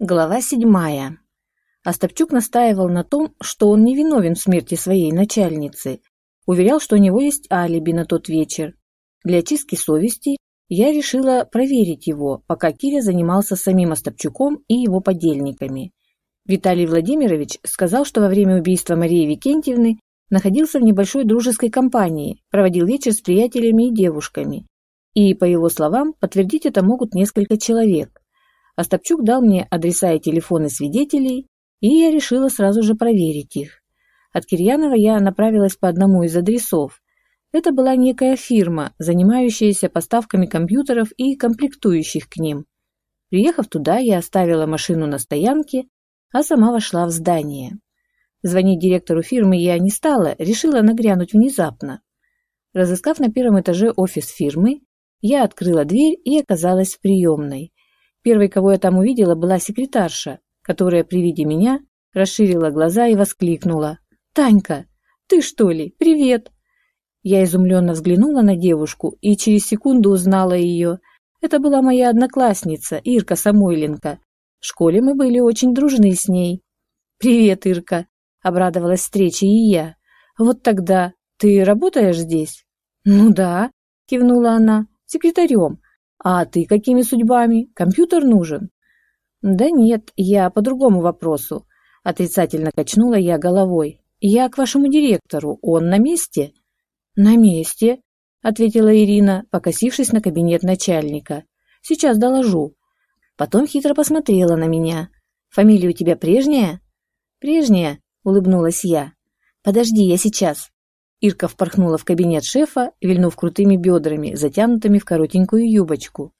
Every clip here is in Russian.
Глава седьмая. Остапчук настаивал на том, что он не виновен в смерти своей начальницы. Уверял, что у него есть алиби на тот вечер. Для очистки совести я решила проверить его, пока Киря занимался самим Остапчуком и его подельниками. Виталий Владимирович сказал, что во время убийства Марии Викентьевны находился в небольшой дружеской компании, проводил вечер с приятелями и девушками. И, по его словам, подтвердить это могут несколько человек. Остапчук дал мне адреса и телефоны свидетелей, и я решила сразу же проверить их. От Кирьянова я направилась по одному из адресов. Это была некая фирма, занимающаяся поставками компьютеров и комплектующих к ним. Приехав туда, я оставила машину на стоянке, а сама вошла в здание. Звонить директору фирмы я не стала, решила нагрянуть внезапно. Разыскав на первом этаже офис фирмы, я открыла дверь и оказалась в приемной. Первой, кого я там увидела, была секретарша, которая при виде меня расширила глаза и воскликнула. «Танька, ты что ли? Привет!» Я изумленно взглянула на девушку и через секунду узнала ее. Это была моя одноклассница, Ирка Самойленко. В школе мы были очень дружны с ней. «Привет, Ирка!» – обрадовалась встрече и я. «Вот тогда ты работаешь здесь?» «Ну да», – кивнула она, – «секретарем. А ты какими судьбами? Компьютер нужен? Да нет, я по другому вопросу. Отрицательно качнула я головой. Я к вашему директору. Он на месте? На месте, ответила Ирина, покосившись на кабинет начальника. Сейчас доложу. Потом хитро посмотрела на меня. Фамилия у тебя прежняя? Прежняя, улыбнулась я. Подожди, я сейчас. Ирка впорхнула в кабинет шефа, вильнув крутыми бедрами, затянутыми в коротенькую юбочку.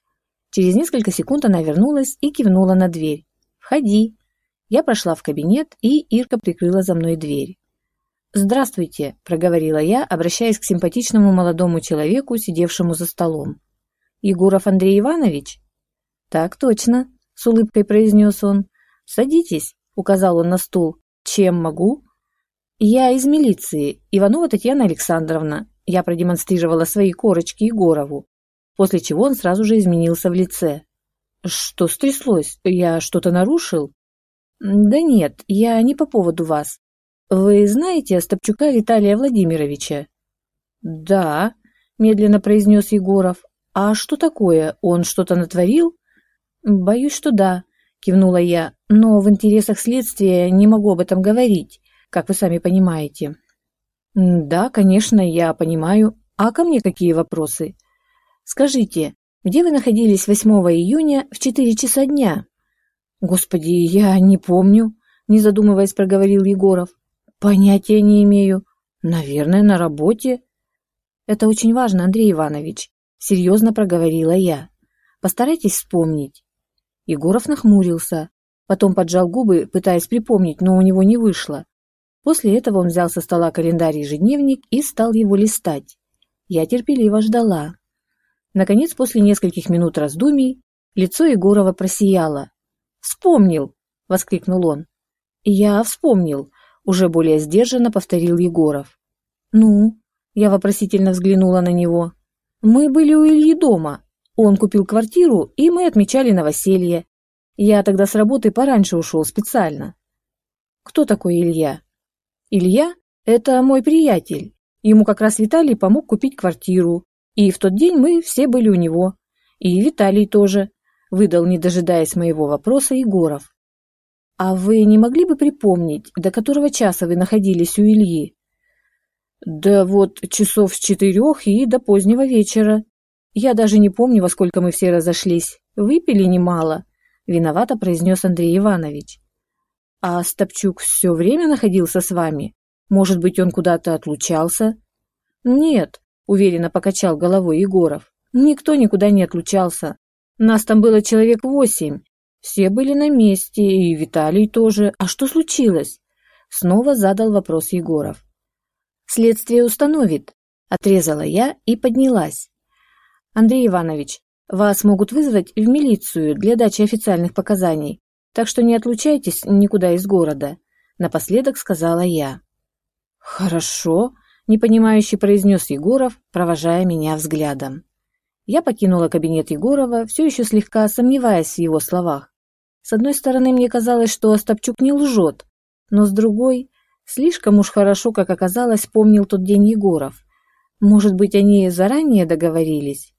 Через несколько секунд она вернулась и кивнула на дверь. «Входи». Я прошла в кабинет, и Ирка прикрыла за мной дверь. «Здравствуйте», – проговорила я, обращаясь к симпатичному молодому человеку, сидевшему за столом. «Егоров Андрей Иванович?» «Так точно», – с улыбкой произнес он. «Садитесь», – указал он на стул. «Чем могу?» «Я из милиции. Иванова Татьяна Александровна». Я продемонстрировала свои корочки Егорову, после чего он сразу же изменился в лице. «Что стряслось? Я что-то нарушил?» «Да нет, я не по поводу вас. Вы знаете Остапчука Виталия Владимировича?» «Да», – медленно произнес Егоров. «А что такое? Он что-то натворил?» «Боюсь, что да», – кивнула я, – «но в интересах следствия не могу об этом говорить как вы сами понимаете. Да, конечно, я понимаю. А ко мне какие вопросы? Скажите, где вы находились 8 июня в 4 часа дня? Господи, я не помню, не задумываясь, проговорил Егоров. Понятия не имею. Наверное, на работе. Это очень важно, Андрей Иванович, серьезно проговорила я. Постарайтесь вспомнить. Егоров нахмурился, потом поджал губы, пытаясь припомнить, но у него не вышло. После этого он взял со стола календарь-ежедневник и стал его листать. Я терпеливо ждала. Наконец, после нескольких минут раздумий, лицо Егорова просияло. «Вспомнил!» – воскликнул он. «Я вспомнил», – уже более сдержанно повторил Егоров. «Ну?» – я вопросительно взглянула на него. «Мы были у Ильи дома. Он купил квартиру, и мы отмечали новоселье. Я тогда с работы пораньше ушел специально». «Кто такой Илья?» Илья – это мой приятель. Ему как раз Виталий помог купить квартиру. И в тот день мы все были у него. И Виталий тоже. Выдал, не дожидаясь моего вопроса, Егоров. А вы не могли бы припомнить, до которого часа вы находились у Ильи? Да вот часов с четырех и до позднего вечера. Я даже не помню, во сколько мы все разошлись. Выпили немало, виновато произнес Андрей Иванович. А Стопчук все время находился с вами? Может быть, он куда-то отлучался? Нет, уверенно покачал головой Егоров. Никто никуда не отлучался. Нас там было человек восемь. Все были на месте, и Виталий тоже. А что случилось? Снова задал вопрос Егоров. Следствие установит, отрезала я и поднялась. Андрей Иванович, вас могут вызвать в милицию для дачи официальных показаний. Так что не отлучайтесь никуда из города, напоследок сказала я. Хорошо, непонимающе произнес Егоров, провожая меня взглядом. Я покинула кабинет Егорова, все еще слегка сомневаясь в его словах. С одной стороны, мне казалось, что Остапчук не лжет, но с другой, слишком уж хорошо, как оказалось, помнил тот день Егоров. Может быть, они заранее договорились?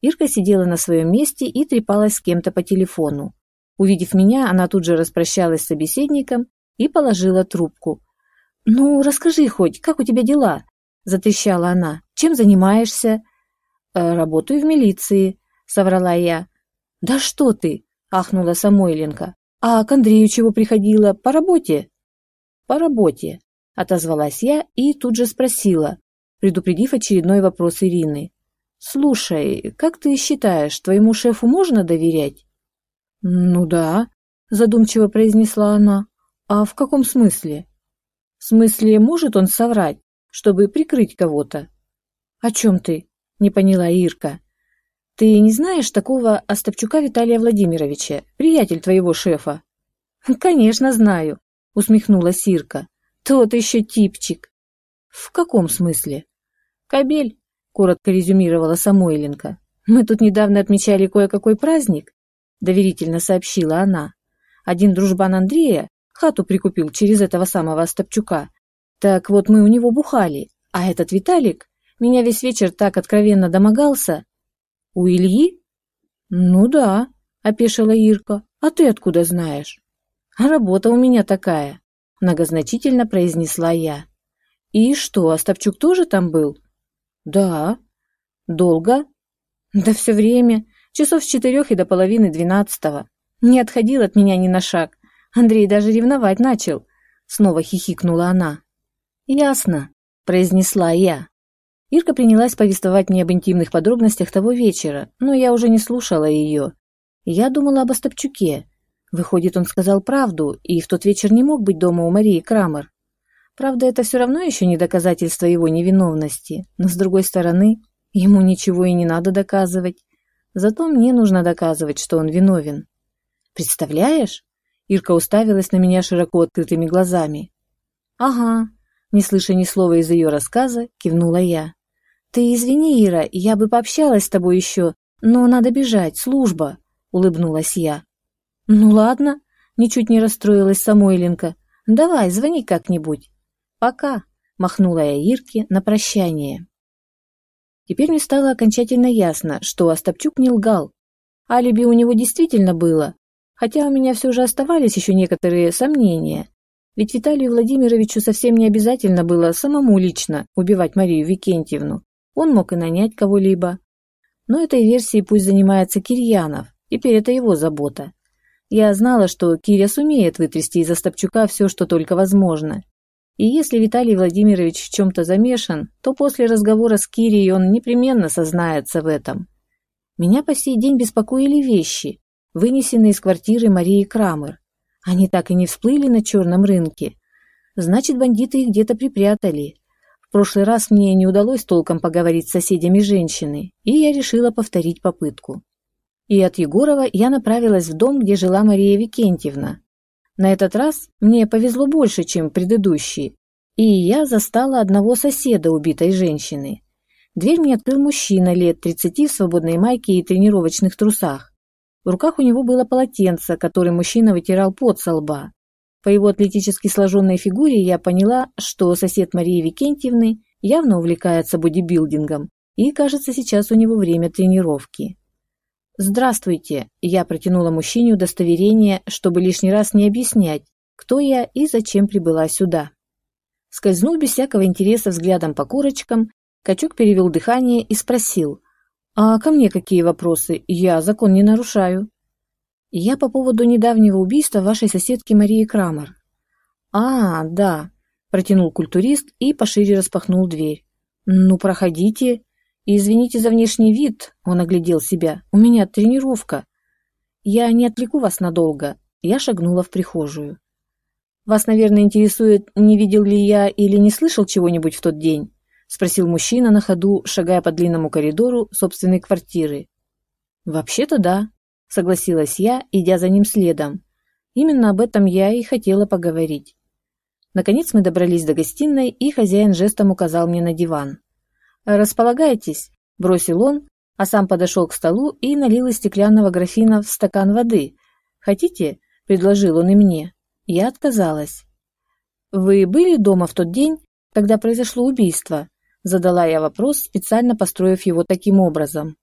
Ирка сидела на своем месте и трепалась с кем-то по телефону. Увидев меня, она тут же распрощалась с собеседником и положила трубку. «Ну, расскажи хоть, как у тебя дела?» – затрещала она. «Чем занимаешься?» «Э, «Работаю в милиции», – соврала я. «Да что ты!» – ахнула Самойленко. «А к Андрею чего приходила? По работе?» «По работе», – отозвалась я и тут же спросила, предупредив очередной вопрос Ирины. «Слушай, как ты считаешь, твоему шефу можно доверять?» «Ну да», – задумчиво произнесла она. «А в каком смысле?» «В смысле, может он соврать, чтобы прикрыть кого-то?» «О чем ты?» – не поняла Ирка. «Ты не знаешь такого Остапчука Виталия Владимировича, приятель твоего шефа?» «Конечно знаю», – усмехнулась Ирка. «Тот еще типчик». «В каком смысле?» «Кобель коротко резюмировала Самойленко. Мы тут недавно отмечали кое-какой праздник, доверительно сообщила она. Один дружбан Андрея хату прикупил через этого самого Остапчука. Так вот мы у него бухали, а этот Виталик меня весь вечер так откровенно домогался. У Ильи? Ну да, опешила Ирка. А ты откуда знаешь? А работа у меня такая, многозначительно произнесла я. И что, Остапчук тоже там был? Да. Долго? Да все время. Часов с четырех и до половины двенадцатого. Не отходил от меня ни на шаг. Андрей даже ревновать начал. Снова хихикнула она. Ясно, произнесла я. Ирка принялась повествовать мне об интимных подробностях того вечера, но я уже не слушала ее. Я думала об Остапчуке. Выходит, он сказал правду, и в тот вечер не мог быть дома у Марии Крамер. Правда, это все равно еще не доказательство его невиновности, но с другой стороны, ему ничего и не надо доказывать. Зато мне нужно доказывать, что он виновен. Представляешь? Ирка уставилась на меня широко открытыми глазами. Ага, не слыша ни слова из ее рассказа, кивнула я. Ты извини, Ира, я бы пообщалась с тобой еще, но надо бежать, служба, улыбнулась я. Ну ладно, ничуть не расстроилась Самойленко. Давай, звони как-нибудь. «Пока», – махнула я Ирке на прощание. Теперь мне стало окончательно ясно, что Остапчук не лгал. Алиби у него действительно было, хотя у меня все же оставались еще некоторые сомнения. Ведь Виталию Владимировичу совсем не обязательно было самому лично убивать Марию Викентьевну. Он мог и нанять кого-либо. Но этой версией пусть занимается Кирьянов, теперь это его забота. Я знала, что Киря сумеет вытрясти из Остапчука все, что только возможно, и если Виталий Владимирович в чем-то замешан, то после разговора с Кирией он непременно сознается в этом. Меня по сей день беспокоили вещи, вынесенные из квартиры Марии Крамер. Они так и не всплыли на черном рынке. Значит, бандиты их где-то припрятали. В прошлый раз мне не удалось толком поговорить с соседями женщины, и я решила повторить попытку. И от Егорова я направилась в дом, где жила Мария Викентьевна, на этот раз мне повезло больше, чем предыдущие, и я застала одного соседа убитой женщины. Дверь мне открыл мужчина лет 30 в свободной майке и тренировочных трусах. В руках у него было полотенце, которым мужчина вытирал пот со лба. По его атлетически сложенной фигуре я поняла, что сосед Марии Викентьевны явно увлекается бодибилдингом, и, кажется, сейчас у него время тренировки. «Здравствуйте!» Я протянула мужчине удостоверение, чтобы лишний раз не объяснять, кто я и зачем прибыла сюда. Скользнул без всякого интереса взглядом по курочкам, качок перевел дыхание и спросил, «А ко мне какие вопросы? Я закон не нарушаю». «Я по поводу недавнего убийства вашей соседки Марии Крамер». «А, да», – протянул культурист и пошире распахнул дверь. «Ну, проходите», и извините за внешний вид, он оглядел себя. У меня тренировка. Я не отвлеку вас надолго. Я шагнула в прихожую. Вас, наверное, интересует, не видел ли я или не слышал чего-нибудь в тот день? Спросил мужчина на ходу, шагая по длинному коридору собственной квартиры. Вообще-то да, согласилась я, идя за ним следом. Именно об этом я и хотела поговорить. Наконец мы добрались до гостиной, и хозяин жестом указал мне на диван. «Располагайтесь», – бросил он, а сам подошел к столу и налил из стеклянного графина в стакан воды. «Хотите? – предложил он и мне. Я отказалась. «Вы были дома в тот день, когда произошло убийство?» Задала я вопрос, специально построив его таким образом.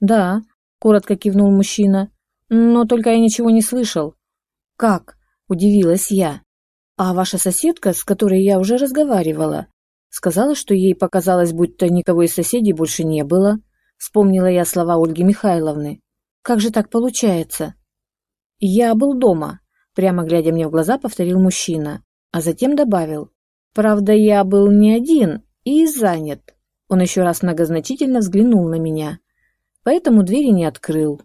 «Да», – коротко кивнул мужчина, – «но только я ничего не слышал». «Как?» – удивилась я. «А ваша соседка, с которой я уже разговаривала, сказала, что ей показалось, будто никого из соседей больше не было?» Вспомнила я слова Ольги Михайловны. «Как же так получается?» «Я был дома», – прямо глядя мне в глаза, повторил мужчина, а затем добавил. «Правда, я был не один и занят». Он еще раз многозначительно взглянул на меня, поэтому двери не открыл.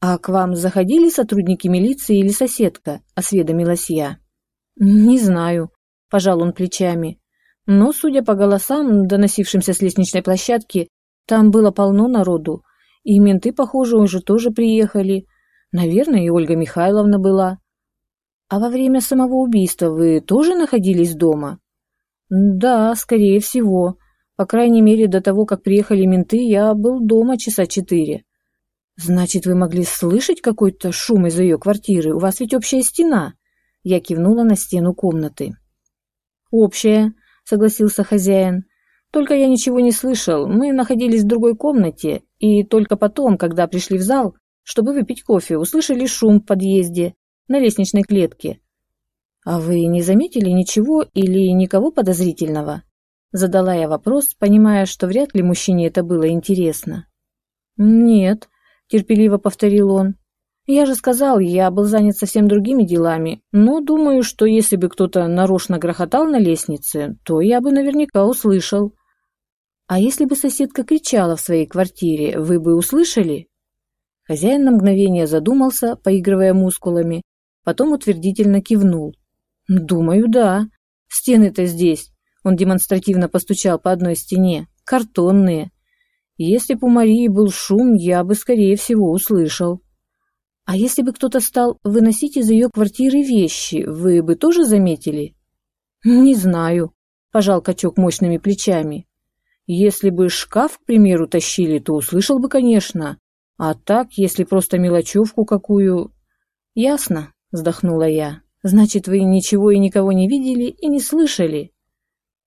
«А к вам заходили сотрудники милиции или соседка?» – осведомилась я. «Не знаю», – пожал он плечами. «Но, судя по голосам, доносившимся с лестничной площадки, там было полно народу, и менты, похоже, уже тоже приехали. Наверное, и Ольга Михайловна была. А во время самого убийства вы тоже находились дома? Да, скорее всего. По крайней мере, до того, как приехали менты, я был дома часа четыре. Значит, вы могли слышать какой-то шум из ее квартиры? У вас ведь общая стена. Я кивнула на стену комнаты. Общая, согласился хозяин. Только я ничего не слышал. Мы находились в другой комнате, и только потом, когда пришли в зал, чтобы выпить кофе, услышали шум в подъезде, на лестничной клетке. «А вы не заметили ничего или никого подозрительного?» Задала я вопрос, понимая, что вряд ли мужчине это было интересно. «Нет», — терпеливо повторил он. «Я же сказал, я был занят совсем другими делами, но думаю, что если бы кто-то нарочно грохотал на лестнице, то я бы наверняка услышал». «А если бы соседка кричала в своей квартире, вы бы услышали?» Хозяин на мгновение задумался, поигрывая мускулами, потом утвердительно кивнул. «Думаю, да. Стены-то здесь». Он демонстративно постучал по одной стене. «Картонные. Если бы у Марии был шум, я бы, скорее всего, услышал». «А если бы кто-то стал выносить из ее квартиры вещи, вы бы тоже заметили?» «Не знаю», – пожал качок мощными плечами. «Если бы шкаф, к примеру, тащили, то услышал бы, конечно. А так, если просто мелочевку какую... Ясно, вздохнула я. Значит, вы ничего и никого не видели и не слышали.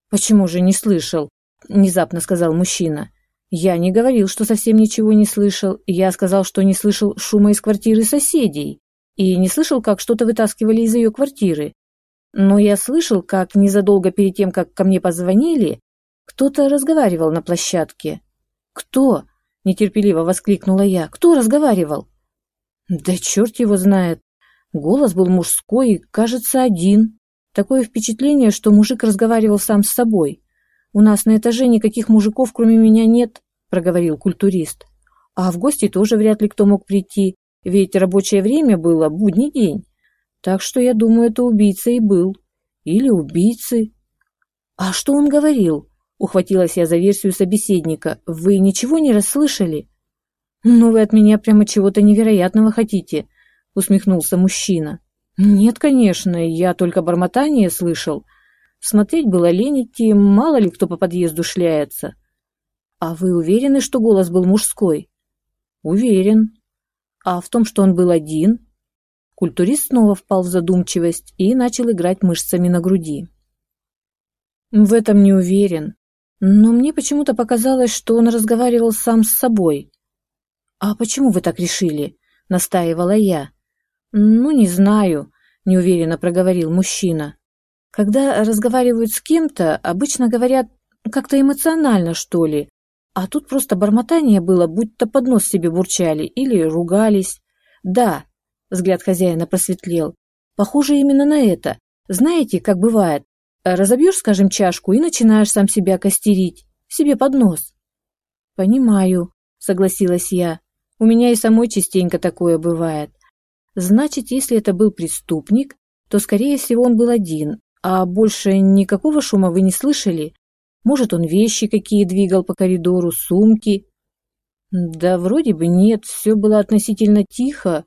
Почему же не слышал? Внезапно сказал мужчина. Я не говорил, что совсем ничего не слышал. Я сказал, что не слышал шума из квартиры соседей. И не слышал, как что-то вытаскивали из ее квартиры. Но я слышал, как незадолго перед тем, как ко мне позвонили, кто-то разговаривал на площадке. Кто? нетерпеливо воскликнула я. Кто разговаривал? Да черт его знает. Голос был мужской и, кажется, один. Такое впечатление, что мужик разговаривал сам с собой. У нас на этаже никаких мужиков, кроме меня, нет, проговорил культурист. А в гости тоже вряд ли кто мог прийти, ведь рабочее время было будний день. Так что я думаю, это убийца и был. Или убийцы. А что он говорил? Ухватилась я за версию собеседника. Вы ничего не расслышали? Ну вы от меня прямо чего-то невероятного хотите, усмехнулся мужчина. Нет, конечно, я только бормотание слышал. Смотреть было лень мало ли кто по подъезду шляется. А вы уверены, что голос был мужской? Уверен. А в том, что он был один? Культурист снова впал в задумчивость и начал играть мышцами на груди. В этом не уверен. Но мне почему-то показалось, что он разговаривал сам с собой. «А почему вы так решили?» — настаивала я. «Ну, не знаю», — неуверенно проговорил мужчина. «Когда разговаривают с кем-то, обычно говорят как-то эмоционально, что ли. А тут просто бормотание было, будто под нос себе бурчали или ругались. Да, взгляд хозяина просветлел. Похоже именно на это. Знаете, как бывает, Разобьешь, скажем, чашку и начинаешь сам себя костерить, себе под нос. Понимаю, согласилась я. У меня и самой частенько такое бывает. Значит, если это был преступник, то, скорее всего, он был один, а больше никакого шума вы не слышали? Может, он вещи какие двигал по коридору, сумки? Да вроде бы нет, все было относительно тихо,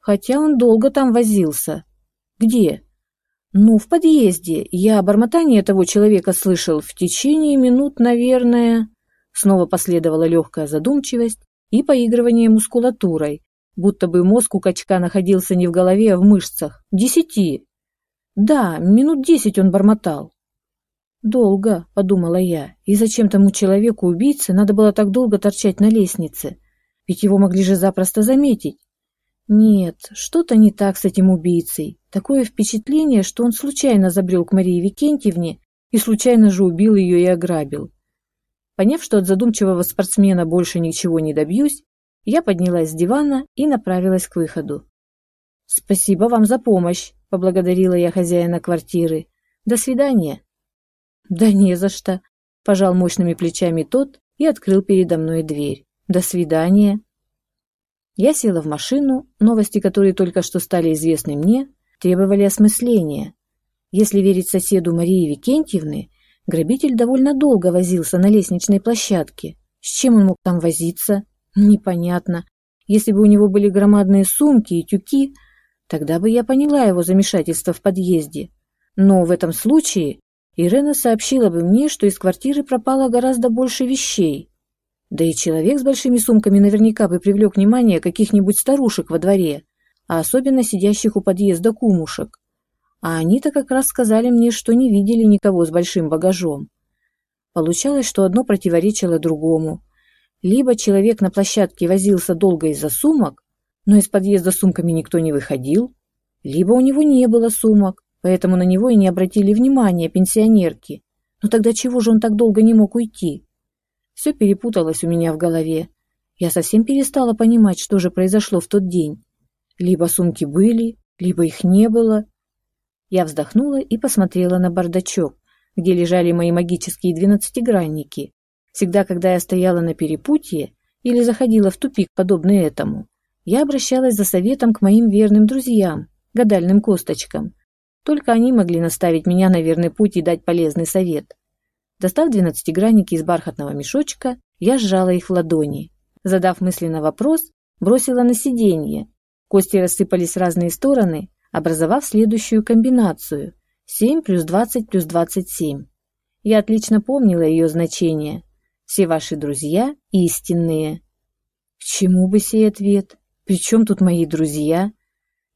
хотя он долго там возился. Где? «Ну, в подъезде. Я бормотание того человека слышал в течение минут, наверное...» Снова последовала легкая задумчивость и поигрывание мускулатурой, будто бы мозг у качка находился не в голове, а в мышцах. Десяти. Да, минут десять он бормотал. «Долго», — подумала я, — «и зачем тому человеку-убийце надо было так долго торчать на лестнице? Ведь его могли же запросто заметить». Нет, что-то не так с этим убийцей. Такое впечатление, что он случайно забрел к Марии Викентьевне и случайно же убил ее и ограбил. Поняв, что от задумчивого спортсмена больше ничего не добьюсь, я поднялась с дивана и направилась к выходу. «Спасибо вам за помощь», — поблагодарила я хозяина квартиры. «До свидания». «Да не за что», — пожал мощными плечами тот и открыл передо мной дверь. «До свидания». Я села в машину, новости, которые только что стали известны мне, требовали осмысления. Если верить соседу Марии Викентьевны, Грабитель довольно долго возился на лестничной площадке. С чем он мог там возиться? Непонятно. Если бы у него были громадные сумки и тюки, тогда бы я поняла его замешательство в подъезде. Но в этом случае Ирена сообщила бы мне, что из квартиры пропало гораздо больше вещей. Да и человек с большими сумками наверняка бы привлек внимание каких-нибудь старушек во дворе, а особенно сидящих у подъезда кумушек. А они-то как раз сказали мне, что не видели никого с большим багажом. Получалось, что одно противоречило другому. Либо человек на площадке возился долго из-за сумок, но из подъезда сумками никто не выходил, либо у него не было сумок, поэтому на него и не обратили внимания пенсионерки. Но тогда чего же он так долго не мог уйти? Все перепуталось у меня в голове. Я совсем перестала понимать, что же произошло в тот день. Либо сумки были, либо их не было, я вздохнула и посмотрела на бардачок, где лежали мои магические двенадцатигранники. Всегда, когда я стояла на перепутье или заходила в тупик, подобный этому, я обращалась за советом к моим верным друзьям, гадальным косточкам. Только они могли наставить меня на верный путь и дать полезный совет. Достав двенадцатигранники из бархатного мешочка, я сжала их в ладони. Задав мысленно вопрос, бросила на сиденье. Кости рассыпались в разные стороны, образовав следующую комбинацию 7 плюс 20 плюс 27. Я отлично помнила ее значение. Все ваши друзья истинные. К чему бы сей ответ? Причем тут мои друзья?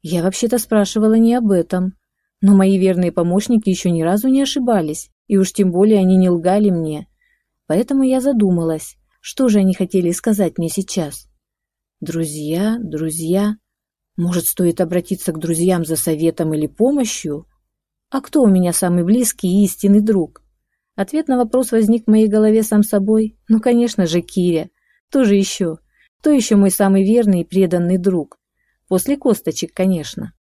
Я вообще-то спрашивала не об этом. Но мои верные помощники еще ни разу не ошибались, и уж тем более они не лгали мне. Поэтому я задумалась, что же они хотели сказать мне сейчас. Друзья, друзья. Может, стоит обратиться к друзьям за советом или помощью? А кто у меня самый близкий и истинный друг? Ответ на вопрос возник в моей голове сам собой. Ну, конечно же, Киря. Кто же еще? Кто еще мой самый верный и преданный друг? После косточек, конечно.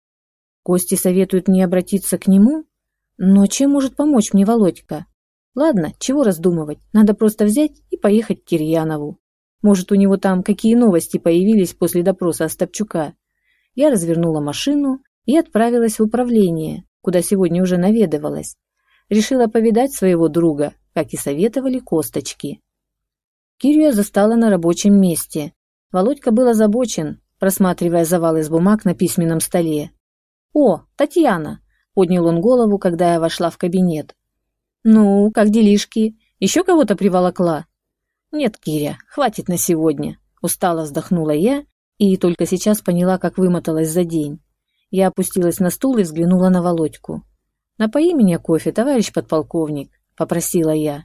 Кости советуют мне обратиться к нему? Но чем может помочь мне Володька? Ладно, чего раздумывать, надо просто взять и поехать к Кирьянову. Может, у него там какие новости появились после допроса Остапчука я развернула машину и отправилась в управление, куда сегодня уже наведывалась. Решила повидать своего друга, как и советовали косточки. Кирю я застала на рабочем месте. Володька был озабочен, просматривая завал из бумаг на письменном столе. «О, Татьяна!» — поднял он голову, когда я вошла в кабинет. «Ну, как делишки? Еще кого-то приволокла?» «Нет, Киря, хватит на сегодня», — устало вздохнула я и только сейчас поняла, как вымоталась за день. Я опустилась на стул и взглянула на Володьку. «Напои меня кофе, товарищ подполковник», — попросила я.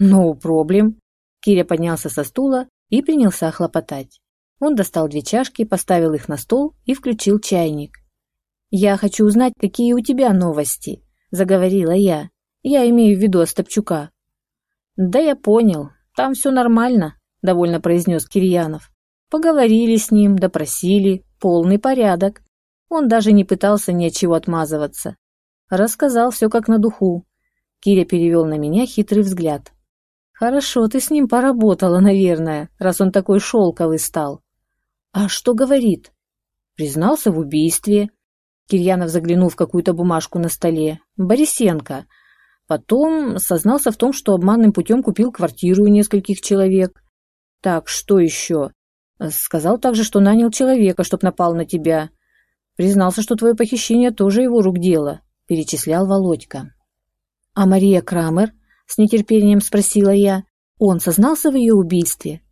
«No проблем». Киря поднялся со стула и принялся хлопотать. Он достал две чашки, поставил их на стол и включил чайник. «Я хочу узнать, какие у тебя новости», — заговорила я. «Я имею в виду Остапчука». «Да я понял. Там все нормально», — довольно произнес Кирьянов. Поговорили с ним, допросили, полный порядок. Он даже не пытался ни от чего отмазываться. Рассказал все как на духу. Киря перевел на меня хитрый взгляд. «Хорошо ты с ним поработала, наверное, раз он такой шелковый стал». «А что говорит?» «Признался в убийстве». Кирьянов заглянул в какую-то бумажку на столе. «Борисенко». Потом сознался в том, что обманным путем купил квартиру у нескольких человек. Так, что еще? Сказал также, что нанял человека, чтоб напал на тебя. Признался, что твое похищение тоже его рук дело, перечислял Володька. А Мария Крамер? С нетерпением спросила я. Он сознался в ее убийстве?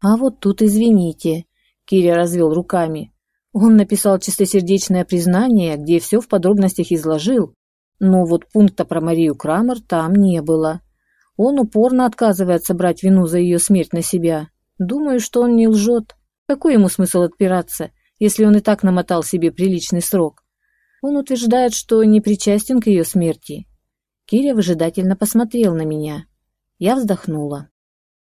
А вот тут извините. Киря развел руками. Он написал чистосердечное признание, где все в подробностях изложил, но вот пункта про Марию Крамер там не было. Он упорно отказывается брать вину за ее смерть на себя. Думаю, что он не лжет. Какой ему смысл отпираться, если он и так намотал себе приличный срок? Он утверждает, что не причастен к ее смерти. Киря выжидательно посмотрел на меня. Я вздохнула.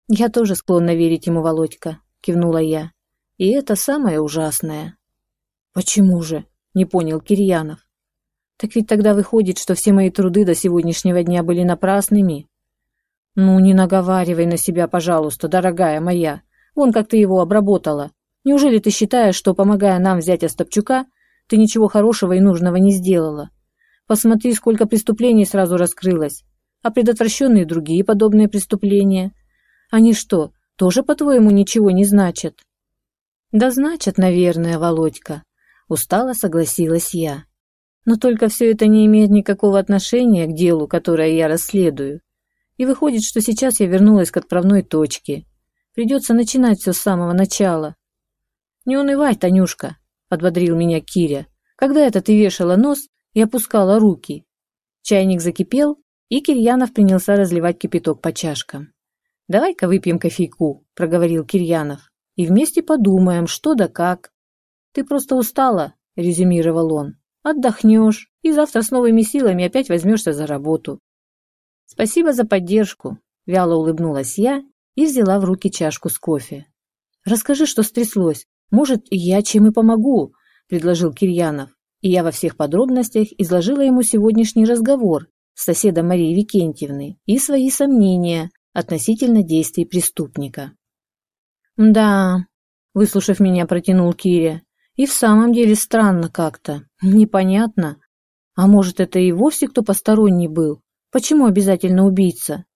«Я тоже склонна верить ему, Володька», — кивнула я. «И это самое ужасное». «Почему же?» — не понял Кирьянов. «Так ведь тогда выходит, что все мои труды до сегодняшнего дня были напрасными». «Ну, не наговаривай на себя, пожалуйста, дорогая моя. Вон как ты его обработала. Неужели ты считаешь, что, помогая нам взять Остапчука, ты ничего хорошего и нужного не сделала? Посмотри, сколько преступлений сразу раскрылось, а предотвращенные другие подобные преступления. Они что, тоже, по-твоему, ничего не значат?» «Да значат, наверное, Володька», — устало согласилась я. «Но только все это не имеет никакого отношения к делу, которое я расследую. И выходит, что сейчас я вернулась к отправной точке. Придется начинать все с самого начала. «Не унывай, Танюшка», — подбодрил меня Киря. «Когда это ты вешала нос и опускала руки?» Чайник закипел, и Кирьянов принялся разливать кипяток по чашкам. «Давай-ка выпьем кофейку», — проговорил Кирьянов, «и вместе подумаем, что да как». «Ты просто устала», — резюмировал он. «Отдохнешь, и завтра с новыми силами опять возьмешься за работу. «Спасибо за поддержку», — вяло улыбнулась я и взяла в руки чашку с кофе. «Расскажи, что стряслось. Может, я чем и помогу», — предложил Кирьянов. И я во всех подробностях изложила ему сегодняшний разговор с соседом Марией Викентьевной и свои сомнения относительно действий преступника. «Да», — выслушав меня, протянул Киря, — «и в самом деле странно как-то, непонятно. А может, это и вовсе кто посторонний был, Почему обязательно убийца?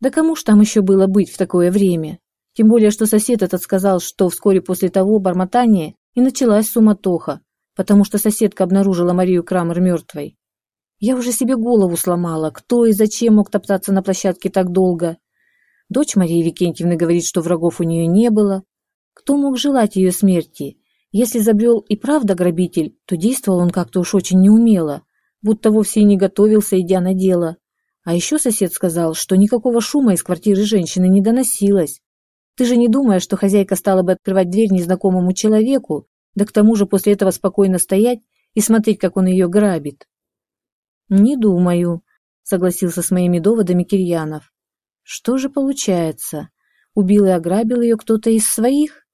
Да кому ж там еще было быть в такое время? Тем более, что сосед этот сказал, что вскоре после того бормотания и началась суматоха, потому что соседка обнаружила Марию Крамер мертвой. Я уже себе голову сломала, кто и зачем мог топтаться на площадке так долго. Дочь Марии Викентьевны говорит, что врагов у нее не было. Кто мог желать ее смерти? Если забрел и правда грабитель, то действовал он как-то уж очень неумело, будто вовсе и не готовился, идя на дело. А еще сосед сказал, что никакого шума из квартиры женщины не доносилось. Ты же не думаешь, что хозяйка стала бы открывать дверь незнакомому человеку, да к тому же после этого спокойно стоять и смотреть, как он ее грабит? Не думаю, согласился с моими доводами Кирьянов. Что же получается? Убил и ограбил ее кто-то из своих?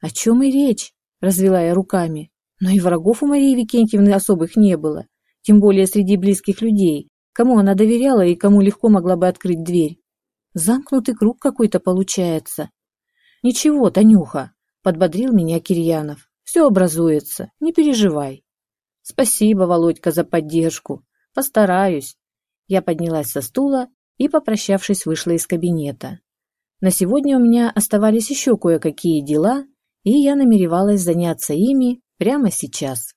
О чем и речь, развела я руками. Но и врагов у Марии Викентьевны особых не было тем более среди близких людей, кому она доверяла и кому легко могла бы открыть дверь. Замкнутый круг какой-то получается. Ничего, Танюха, подбодрил меня Кирьянов. Все образуется, не переживай. Спасибо, Володька, за поддержку. Постараюсь. Я поднялась со стула и, попрощавшись, вышла из кабинета. На сегодня у меня оставались еще кое-какие дела, и я намеревалась заняться ими прямо сейчас.